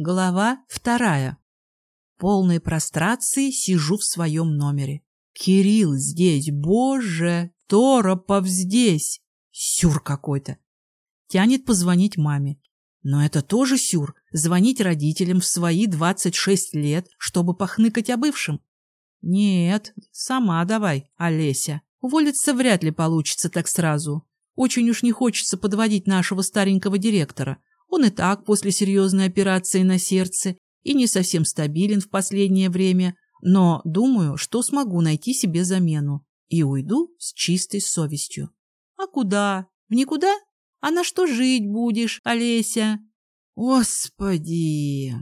Глава вторая. Полной прострации сижу в своем номере. Кирилл здесь, боже, Торопов здесь. Сюр какой-то. Тянет позвонить маме. Но это тоже сюр. Звонить родителям в свои 26 лет, чтобы похныкать о бывшем. Нет, сама давай, Олеся. Уволиться вряд ли получится так сразу. Очень уж не хочется подводить нашего старенького директора. Он и так после серьезной операции на сердце и не совсем стабилен в последнее время, но думаю, что смогу найти себе замену и уйду с чистой совестью. А куда? В никуда? А на что жить будешь, Олеся? Господи!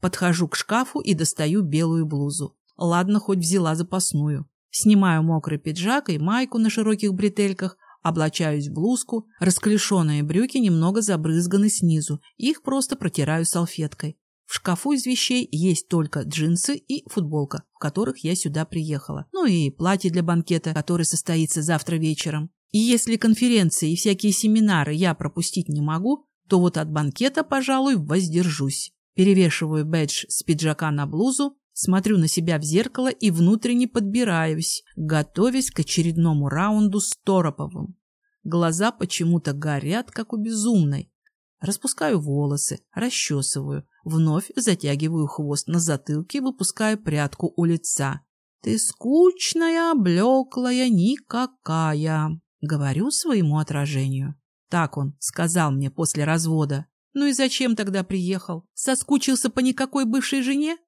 Подхожу к шкафу и достаю белую блузу. Ладно, хоть взяла запасную. Снимаю мокрый пиджак и майку на широких бретельках, Облачаюсь в блузку, расклешенные брюки немного забрызганы снизу, их просто протираю салфеткой. В шкафу из вещей есть только джинсы и футболка, в которых я сюда приехала. Ну и платье для банкета, который состоится завтра вечером. И если конференции и всякие семинары я пропустить не могу, то вот от банкета, пожалуй, воздержусь. Перевешиваю бэдж с пиджака на блузу, Смотрю на себя в зеркало и внутренне подбираюсь, готовясь к очередному раунду с Тороповым. Глаза почему-то горят, как у безумной. Распускаю волосы, расчесываю, вновь затягиваю хвост на затылке, выпуская прядку у лица. «Ты скучная, блеклая, никакая», — говорю своему отражению. Так он сказал мне после развода. Ну и зачем тогда приехал? Соскучился по никакой бывшей жене?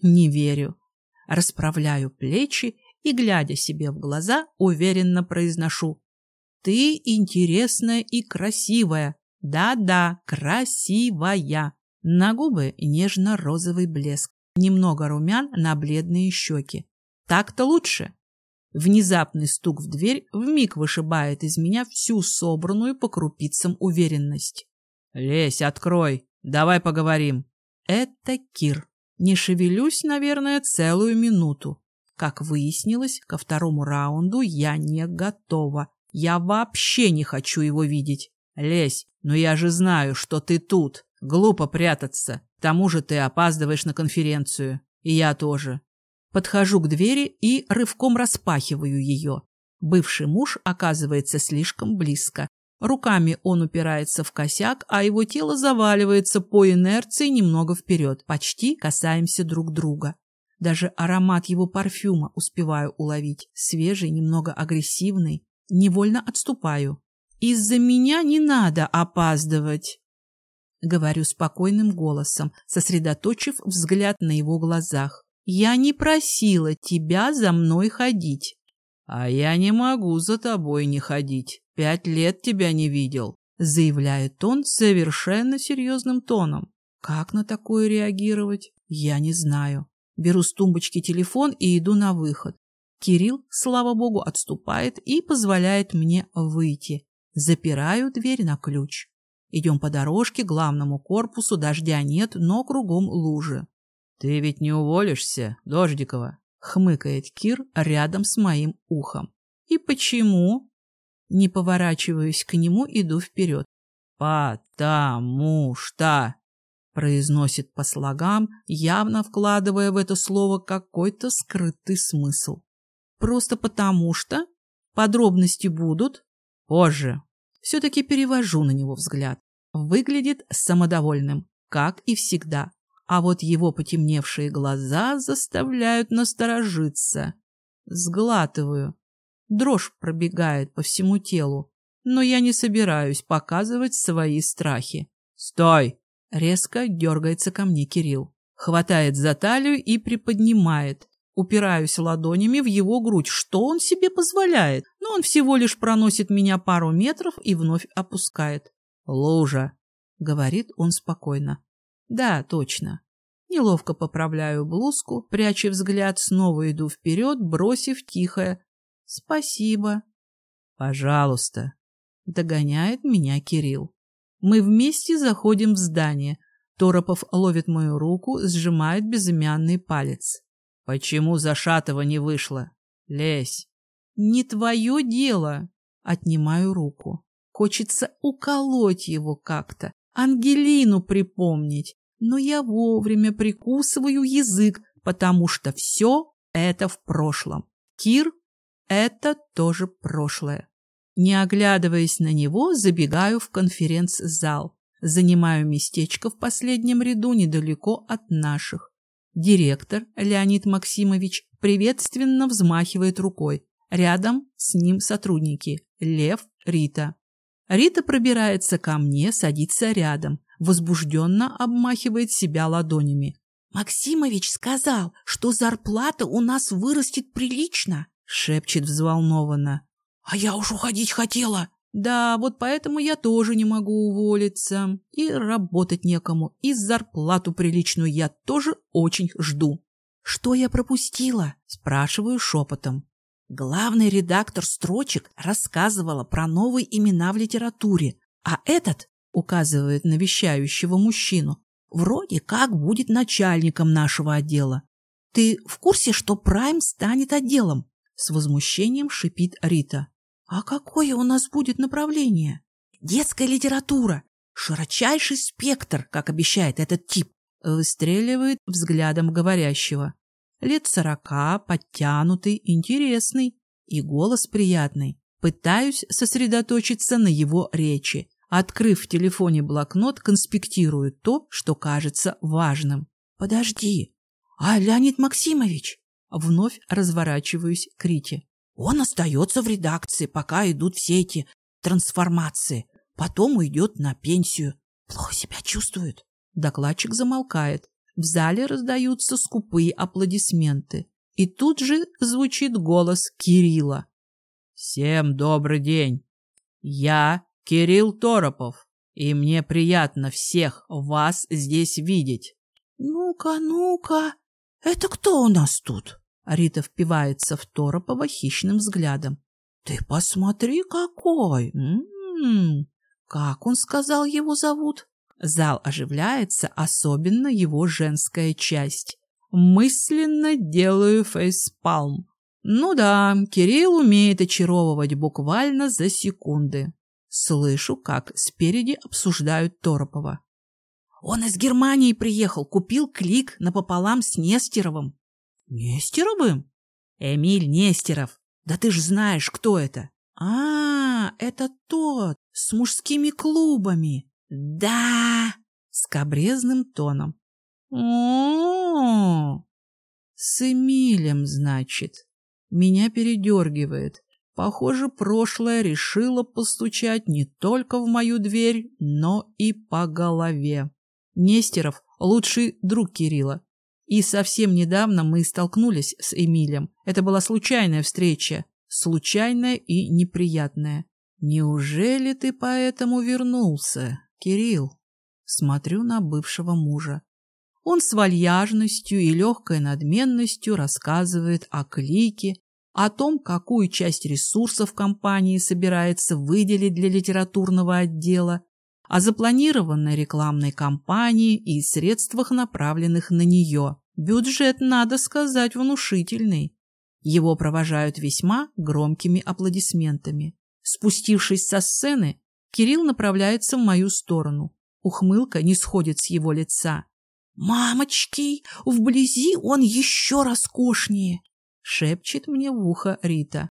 Не верю. Расправляю плечи и, глядя себе в глаза, уверенно произношу. Ты интересная и красивая. Да-да, красивая. На губы нежно-розовый блеск. Немного румян на бледные щеки. Так-то лучше. Внезапный стук в дверь вмиг вышибает из меня всю собранную по крупицам уверенность. «Лесь, открой! Давай поговорим!» Это Кир. Не шевелюсь, наверное, целую минуту. Как выяснилось, ко второму раунду я не готова. Я вообще не хочу его видеть. Лезь, но я же знаю, что ты тут. Глупо прятаться. К тому же ты опаздываешь на конференцию. И я тоже. Подхожу к двери и рывком распахиваю ее. Бывший муж оказывается слишком близко. Руками он упирается в косяк, а его тело заваливается по инерции немного вперед. Почти касаемся друг друга. Даже аромат его парфюма успеваю уловить. Свежий, немного агрессивный. Невольно отступаю. «Из-за меня не надо опаздывать!» Говорю спокойным голосом, сосредоточив взгляд на его глазах. «Я не просила тебя за мной ходить!» «А я не могу за тобой не ходить!» Пять лет тебя не видел, заявляет он совершенно серьезным тоном. Как на такое реагировать? Я не знаю. Беру с тумбочки телефон и иду на выход. Кирилл, слава богу, отступает и позволяет мне выйти. Запираю дверь на ключ. Идем по дорожке к главному корпусу, дождя нет, но кругом лужи. — Ты ведь не уволишься, Дождикова? — хмыкает Кир рядом с моим ухом. — И почему? Не поворачиваюсь к нему, иду вперед. «Потому что...» произносит по слогам, явно вкладывая в это слово какой-то скрытый смысл. «Просто потому что...» Подробности будут позже. Все-таки перевожу на него взгляд. Выглядит самодовольным, как и всегда. А вот его потемневшие глаза заставляют насторожиться. Сглатываю. Дрожь пробегает по всему телу, но я не собираюсь показывать свои страхи. «Стой!» — резко дергается ко мне Кирилл. Хватает за талию и приподнимает. Упираюсь ладонями в его грудь. Что он себе позволяет? Но он всего лишь проносит меня пару метров и вновь опускает. «Лужа!» — говорит он спокойно. «Да, точно». Неловко поправляю блузку, пряча взгляд, снова иду вперед, бросив тихое Спасибо. Пожалуйста. Догоняет меня Кирилл. Мы вместе заходим в здание. Торопов ловит мою руку, сжимает безымянный палец. Почему Зашатова не вышла? Лезь. Не твое дело. Отнимаю руку. Хочется уколоть его как-то, Ангелину припомнить. Но я вовремя прикусываю язык, потому что все это в прошлом. Кир – это тоже прошлое. Не оглядываясь на него, забегаю в конференц-зал. Занимаю местечко в последнем ряду недалеко от наших. Директор Леонид Максимович приветственно взмахивает рукой. Рядом с ним сотрудники Лев, Рита. Рита пробирается ко мне, садится рядом, возбужденно обмахивает себя ладонями. «Максимович сказал, что зарплата у нас вырастет прилично», — шепчет взволнованно. «А я уж уходить хотела». «Да, вот поэтому я тоже не могу уволиться. И работать некому, и зарплату приличную я тоже очень жду». «Что я пропустила?» – спрашиваю шепотом. Главный редактор строчек рассказывала про новые имена в литературе, а этот, указывает на вещающего мужчину, вроде как будет начальником нашего отдела. Ты в курсе, что Прайм станет отделом? С возмущением шипит Рита. А какое у нас будет направление? Детская литература. Широчайший спектр, как обещает этот тип. Выстреливает взглядом говорящего. Лет сорока, подтянутый, интересный и голос приятный. Пытаюсь сосредоточиться на его речи. Открыв в телефоне блокнот, конспектирую то, что кажется важным. «Подожди! А Леонид Максимович?» Вновь разворачиваюсь к Рите. «Он остается в редакции, пока идут все эти трансформации. Потом уйдет на пенсию. Плохо себя чувствует». Докладчик замолкает. В зале раздаются скупые аплодисменты. И тут же звучит голос Кирилла. «Всем добрый день! Я Кирилл Торопов, и мне приятно всех вас здесь видеть». «Ну-ка, ну-ка, это кто у нас тут?» Рита впивается в Торопова хищным взглядом. «Ты посмотри, какой! М -м -м. Как он сказал, его зовут?» Зал оживляется, особенно его женская часть. Мысленно делаю фейспалм. Ну да, Кирилл умеет очаровывать буквально за секунды. Слышу, как спереди обсуждают Торопова. Он из Германии приехал, купил клик напополам с Нестеровым. Нестеровым? Эмиль Нестеров. Да ты ж знаешь, кто это. А, это тот, с мужскими клубами. «Да!» — скобрезным тоном. о С Эмилем, значит. Меня передергивает. Похоже, прошлое решило постучать не только в мою дверь, но и по голове. Нестеров — лучший друг Кирилла. И совсем недавно мы столкнулись с Эмилем. Это была случайная встреча. Случайная и неприятная. Неужели ты поэтому вернулся? Кирилл. Смотрю на бывшего мужа. Он с вальяжностью и легкой надменностью рассказывает о клике, о том, какую часть ресурсов компании собирается выделить для литературного отдела, о запланированной рекламной кампании и средствах, направленных на нее. Бюджет, надо сказать, внушительный. Его провожают весьма громкими аплодисментами. Спустившись со сцены, Кирилл направляется в мою сторону. Ухмылка не сходит с его лица. «Мамочки, вблизи он еще роскошнее!» — шепчет мне в ухо Рита.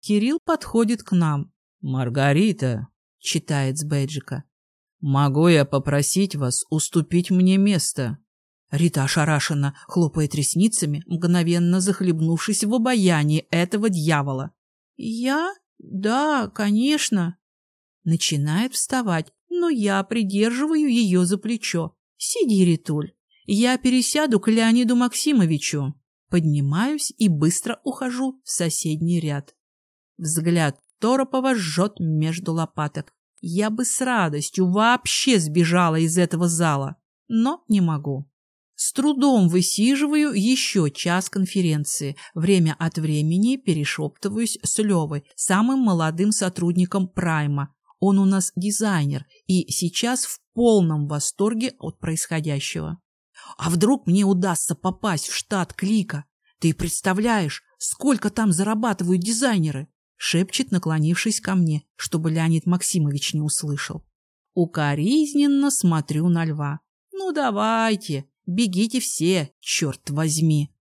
Кирилл подходит к нам. «Маргарита», — читает с бэджика, — «могу я попросить вас уступить мне место?» Рита ошарашенно хлопает ресницами, мгновенно захлебнувшись в обаянии этого дьявола. «Я? Да, конечно», Начинает вставать, но я придерживаю ее за плечо. «Сиди, Ритуль, я пересяду к Леониду Максимовичу». Поднимаюсь и быстро ухожу в соседний ряд. Взгляд Торопова жжет между лопаток. Я бы с радостью вообще сбежала из этого зала, но не могу. С трудом высиживаю еще час конференции. Время от времени перешептываюсь с Левой, самым молодым сотрудником Прайма, он у нас дизайнер и сейчас в полном восторге от происходящего. А вдруг мне удастся попасть в штат Клика? Ты представляешь, сколько там зарабатывают дизайнеры? Шепчет, наклонившись ко мне, чтобы Леонид Максимович не услышал. Укоризненно смотрю на льва. Ну давайте, бегите все, черт возьми.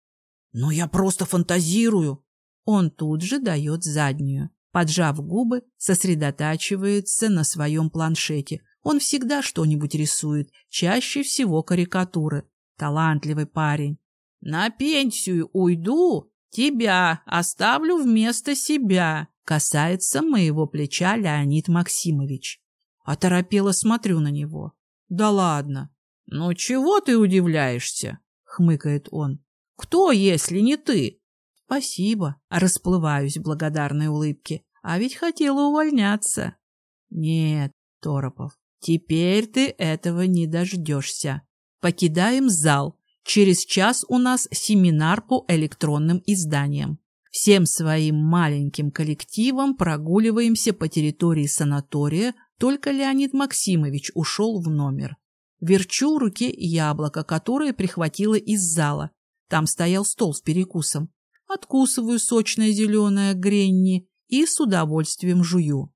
Но я просто фантазирую. Он тут же дает заднюю. Поджав губы, сосредотачивается на своем планшете. Он всегда что-нибудь рисует, чаще всего карикатуры. Талантливый парень. На пенсию уйду, тебя оставлю вместо себя. Касается моего плеча Леонид Максимович. Оторопело смотрю на него. Да ладно. Ну чего ты удивляешься? Хмыкает он. Кто, если не ты? Спасибо. Расплываюсь в благодарной улыбке. А ведь хотела увольняться. Нет, Торопов, теперь ты этого не дождешься. Покидаем зал. Через час у нас семинар по электронным изданиям. Всем своим маленьким коллективом прогуливаемся по территории санатория, только Леонид Максимович ушел в номер. Верчу в руке яблоко, которое прихватило из зала. Там стоял стол с перекусом. Откусываю сочное зеленое гренни и с удовольствием жую.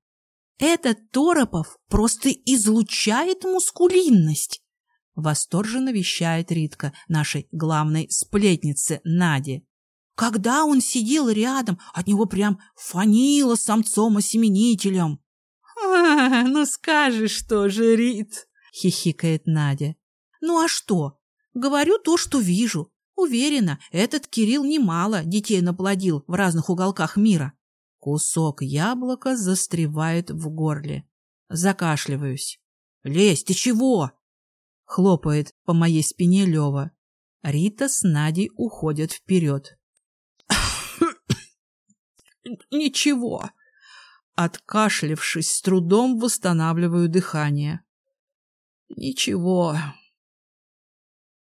Этот Торопов просто излучает мускулинность. Восторженно вещает Ритка, нашей главной сплетнице Наде. Когда он сидел рядом, от него прям фанило самцом-осеменителем. «А, ну скажешь тоже, Рит!» — хихикает Надя. «Ну а что? Говорю то, что вижу. Уверена, этот Кирилл немало детей наплодил в разных уголках мира. Кусок яблока застревает в горле. Закашливаюсь. «Лезь, ты чего?» Хлопает по моей спине Лева. Рита с Надей уходят вперед. «Ничего». Откашлившись, с трудом восстанавливаю дыхание. «Ничего,